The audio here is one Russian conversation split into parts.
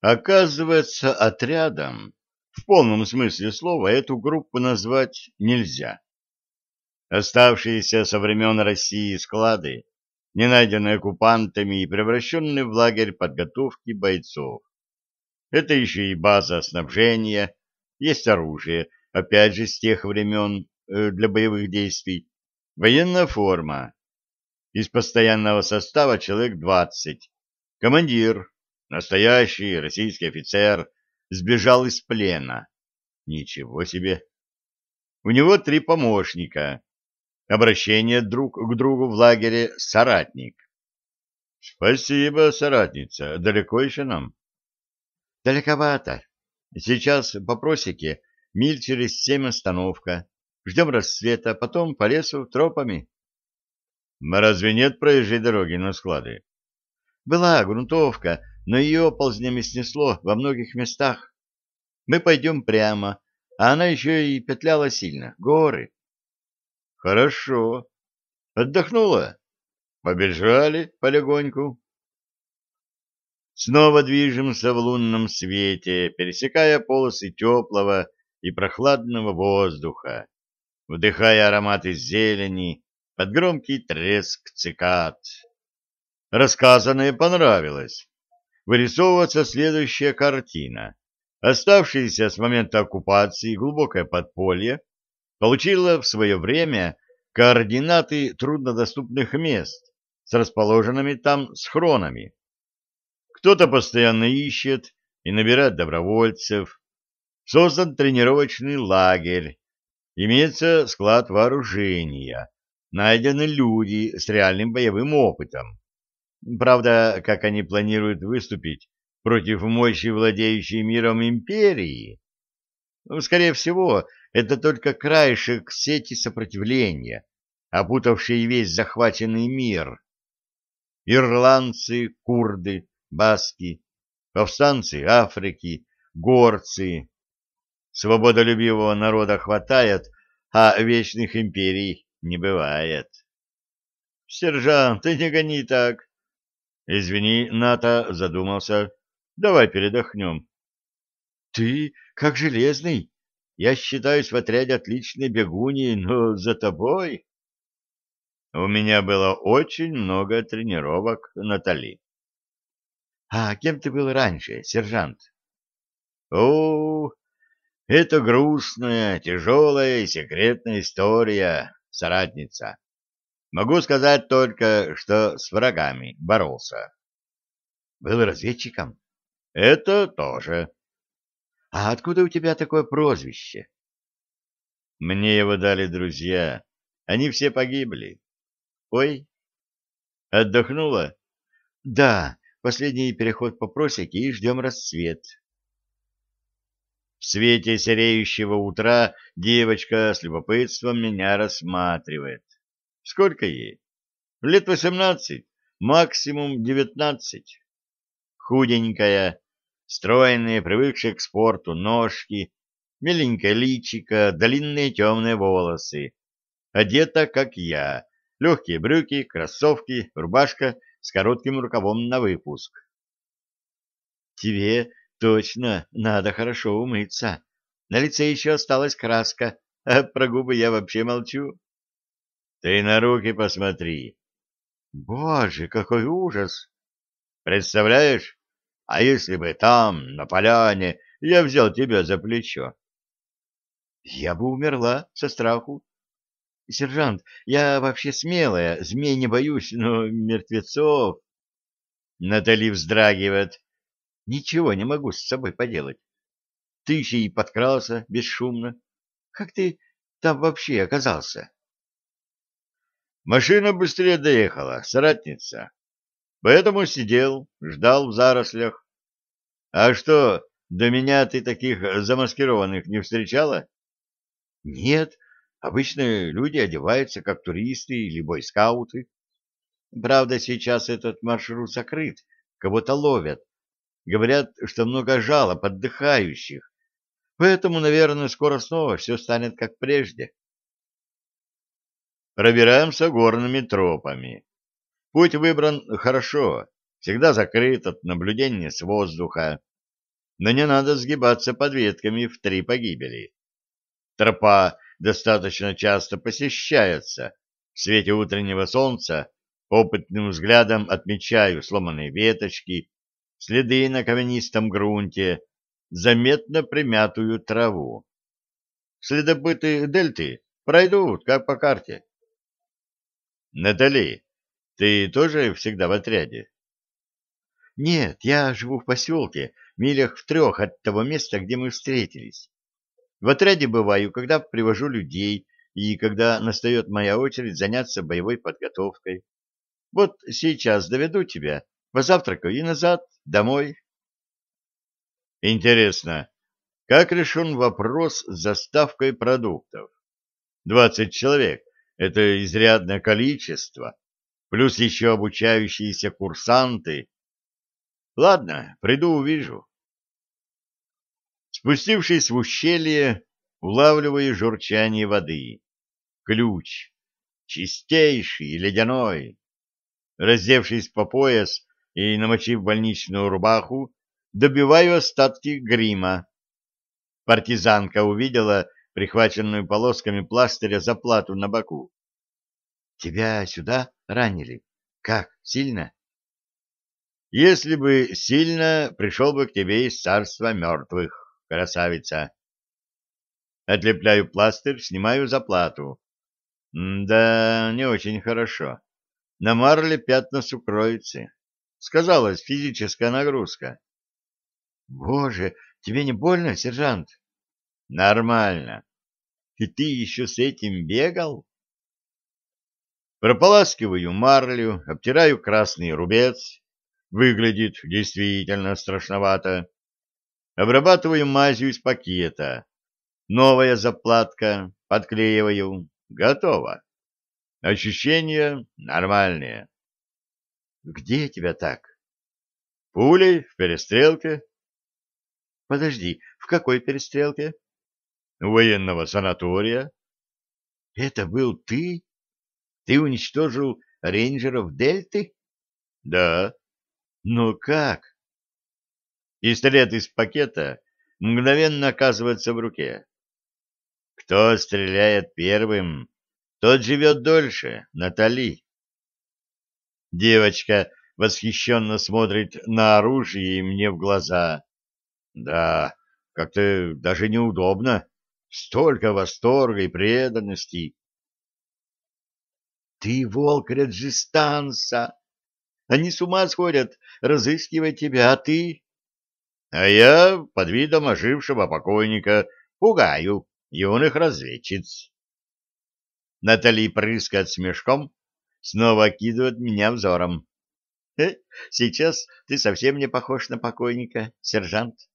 Оказывается, отрядом в полном смысле слова эту группу назвать нельзя. Оставшиеся со времен России склады, не найденные оккупантами и превращенные в лагерь подготовки бойцов. Это еще и база снабжения, есть оружие, опять же с тех времен э, для боевых действий, военная форма. Из постоянного состава человек 20. Командир, настоящий российский офицер, сбежал из плена. Ничего себе! У него три помощника. Обращение друг к другу в лагере «соратник». Спасибо, соратница. Далеко еще нам? Далековато. Сейчас по просеке миль через семь остановка. Ждем рассвета, потом по лесу тропами. Разве нет проезжей дороги на склады? Была грунтовка, но ее ползнями снесло во многих местах. Мы пойдем прямо, а она еще и петляла сильно. Горы. Хорошо. Отдохнула? Побежали полегоньку. Снова движемся в лунном свете, пересекая полосы теплого и прохладного воздуха, вдыхая ароматы зелени под громкий треск цикад. Рассказанное понравилось. Вырисовывается следующая картина. Оставшееся с момента оккупации глубокое подполье получила в свое время координаты труднодоступных мест с расположенными там схронами. Кто-то постоянно ищет и набирает добровольцев. Создан тренировочный лагерь. Имеется склад вооружения. Найдены люди с реальным боевым опытом. Правда, как они планируют выступить против мощи владеющей миром империи? Ну, скорее всего, это только краешек сети сопротивления, опутавшей весь захваченный мир. Ирландцы, курды, баски, повстанцы Африки, горцы. Свободолюбивого народа хватает, а вечных империй не бывает. Сержант, ты не гони так. Извини, Ната задумался. Давай передохнем. Ты как железный. Я считаюсь в отряде отличной бегуньей, но за тобой... У меня было очень много тренировок, Натали. А кем ты был раньше, сержант? О, это грустная, тяжелая и секретная история, соратница. Могу сказать только, что с врагами боролся. Был разведчиком? Это тоже. А откуда у тебя такое прозвище? Мне его дали друзья. Они все погибли. Ой, отдохнула? Да, последний переход по просеке и ждем рассвет. В свете сереющего утра девочка с любопытством меня рассматривает. Сколько ей? Лет восемнадцать, максимум девятнадцать. Худенькая, стройные, привыкшие к спорту ножки, миленькое личико, длинные темные волосы. Одета, как я, легкие брюки, кроссовки, рубашка с коротким рукавом на выпуск. Тебе точно надо хорошо умыться. На лице еще осталась краска, а про губы я вообще молчу. Ты на руки посмотри. Боже, какой ужас! Представляешь, а если бы там, на поляне, я взял тебя за плечо? Я бы умерла со страху. Сержант, я вообще смелая, змей не боюсь, но мертвецов... Натали вздрагивает. Ничего не могу с собой поделать. Ты еще и подкрался бесшумно. Как ты там вообще оказался? Машина быстрее доехала, соратница. Поэтому сидел, ждал в зарослях. А что, до меня ты таких замаскированных не встречала? Нет, обычно люди одеваются как туристы или бойскауты. Правда, сейчас этот маршрут закрыт, кого-то ловят. Говорят, что много жалоб отдыхающих. Поэтому, наверное, скоро снова все станет как прежде. Пробираемся горными тропами. Путь выбран хорошо, всегда закрыт от наблюдения с воздуха. но не надо сгибаться под ветками в три погибели. Тропа достаточно часто посещается. В свете утреннего солнца опытным взглядом отмечаю сломанные веточки, следы на каменистом грунте, заметно примятую траву. Следопыты дельты пройдут, как по карте. Натали, ты тоже всегда в отряде? Нет, я живу в поселке, милях в трех от того места, где мы встретились. В отряде бываю, когда привожу людей и когда настает моя очередь заняться боевой подготовкой. Вот сейчас доведу тебя, позавтракаю и назад, домой. Интересно, как решен вопрос с заставкой продуктов? Двадцать человек — это изрядное количество, плюс еще обучающиеся курсанты. Ладно, приду увижу. Спустившись в ущелье, улавливаю журчание воды. Ключ. Чистейший, ледяной. Раздевшись по пояс и намочив больничную рубаху, добиваю остатки грима. Партизанка увидела прихваченную полосками пластыря заплату на боку. — Тебя сюда ранили? Как, сильно? — Если бы сильно, пришел бы к тебе из царства мертвых красавица. Отлепляю пластырь, снимаю заплату. да, не очень хорошо. На марле пятна сукровицы. Сказалась физическая нагрузка. Боже, тебе не больно, сержант? Нормально. И ты еще с этим бегал? Прополаскиваю марлю, обтираю красный рубец. Выглядит действительно страшновато. Обрабатываю мазью из пакета. Новая заплатка, подклеиваю. Готово. Ощущения нормальные. Где тебя так? Пулей в перестрелке. Подожди, в какой перестрелке? Военного санатория. Это был ты? Ты уничтожил рейнджеров Дельты? Да. Но как? Пистолет из пакета мгновенно оказывается в руке. Кто стреляет первым, тот живет дольше, Натали. Девочка восхищенно смотрит на оружие и мне в глаза. Да, как-то даже неудобно. Столько восторга и преданности. Ты волк Реджистанса. Они с ума сходят, разыскивая тебя, а ты а я под видом ожившего покойника пугаю юных разведчиц. Натали прыскает смешком, снова окидывает меня взором. «Э, сейчас ты совсем не похож на покойника, сержант.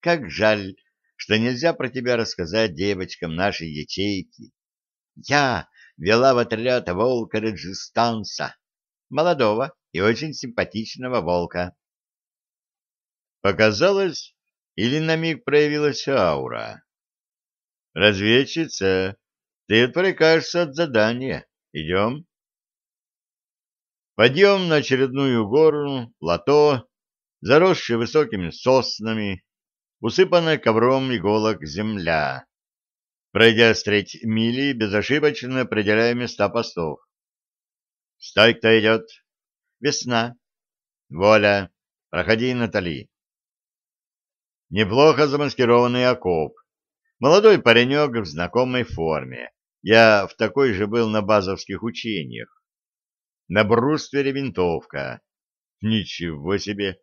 Как жаль, что нельзя про тебя рассказать девочкам нашей ячейки. Я вела в отряд волка Реджистанса, молодого и очень симпатичного волка. Показалось, или на миг проявилась аура? Разведчица, ты отвлекаешься от задания. Идем. Подъем на очередную гору, плато, заросшие высокими соснами, усыпанная ковром иголок земля. Пройдя с треть мили, безошибочно определяя места постов. Стой, кто идет? Весна. Воля. Проходи, Натали. Неплохо замаскированный окоп. Молодой паренек в знакомой форме. Я в такой же был на базовских учениях. На бруствере винтовка. Ничего себе!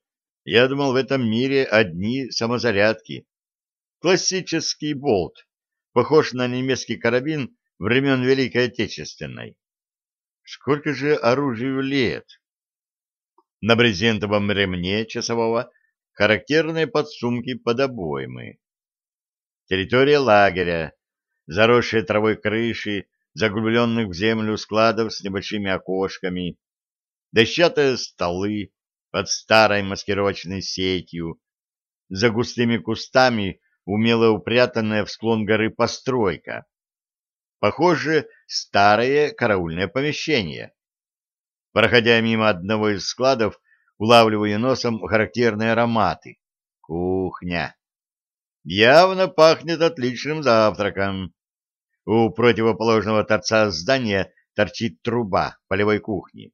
Я думал, в этом мире одни самозарядки. Классический болт, похож на немецкий карабин времен Великой Отечественной. Сколько же оружию лет? На брезентовом ремне часового характерные подсумки под обоймы. Территория лагеря, заросшие травой крыши, заглубленных в землю складов с небольшими окошками, дощатые столы под старой маскировочной сетью, за густыми кустами умело упрятанная в склон горы постройка. Похоже, старое караульное помещение. Проходя мимо одного из складов, улавливая носом характерные ароматы. Кухня. Явно пахнет отличным завтраком. У противоположного торца здания торчит труба полевой кухни.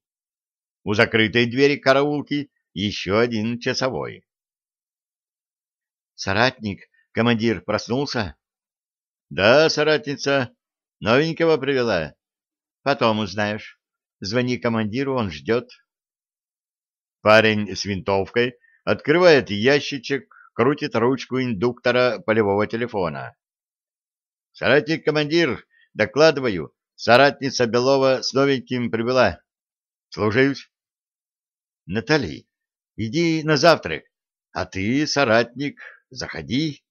У закрытой двери караулки еще один часовой. Соратник, командир, проснулся? Да, соратница, новенького привела. Потом узнаешь. Звони командиру, он ждет. Парень с винтовкой открывает ящичек, крутит ручку индуктора полевого телефона. Соратник-командир, докладываю, соратница Белова с новеньким прибыла. Служаюсь. Натали, иди на завтрак, а ты, соратник, заходи.